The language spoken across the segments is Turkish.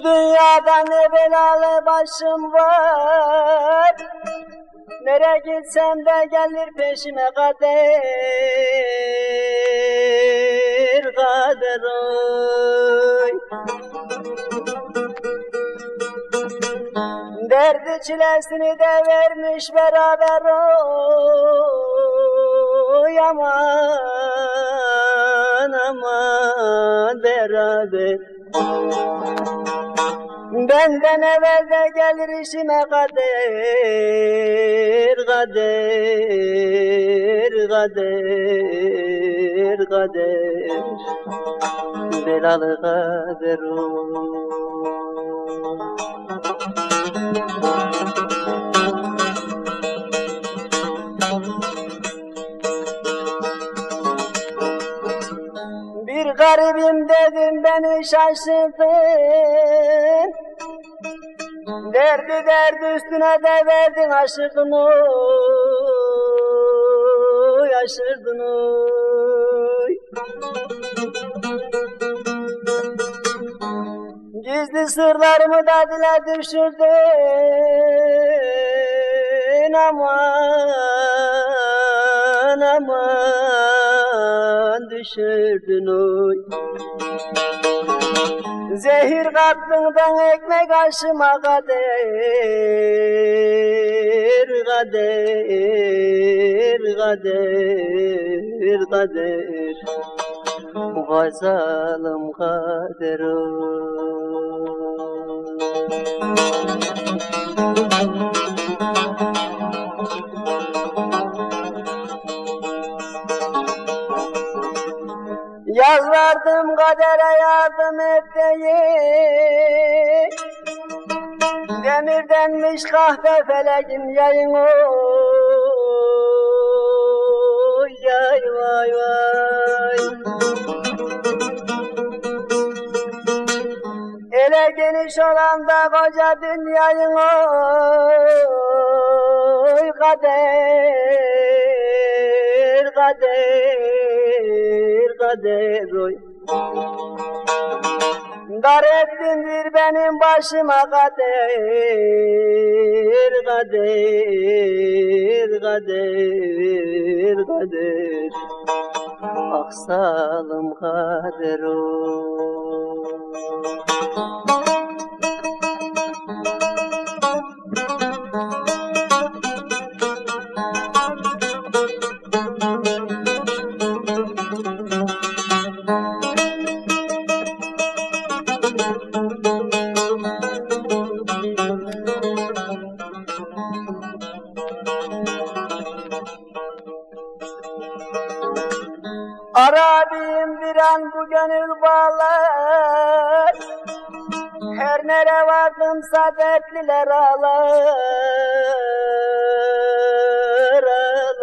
Şu dünyada ne belalı başım var. Nereye gitsem de gelir peşime kader Kader oy. Derdi çilesini de vermiş beraber oy Benden evvel de gelir işime kader, kader, kader, kader, belalı kader o. Bir garibim dedim beni şaşırdın Derdi derdi üstüne de verdin aşırdın oy aşırdın oy. Gizli sırlarımı da dile düşürdün aman aman düşürdün oy Zehir kattığından ekmek aşıma kader Kader, kader, kader. Vay zalim kader Yalvardım kadere yardım et diye Demirdenmiş kahve feleğin yayın oy Yay vay vay. Ele geniş olan da koca dünyayın oy Kader, kader, kader oy Dar ettin bir benim başıma kader, kader, kader, kader Ah salım kader oy Arabiyim bir an bu gönül bağlar Her nere vardımsa dertliler ağlar ağlar.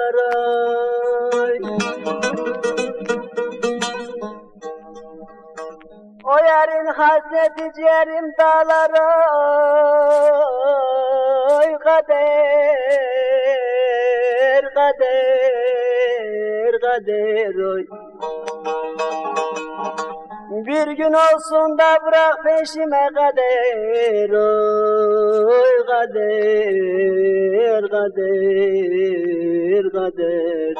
O yarın hasreti ciğerim dağlar oy kader kader kader oy. Bir gün olsun da bırak peşime kader oy kader kader kader.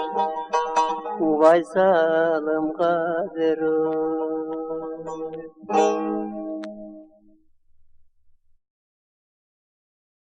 Vay salım kader oy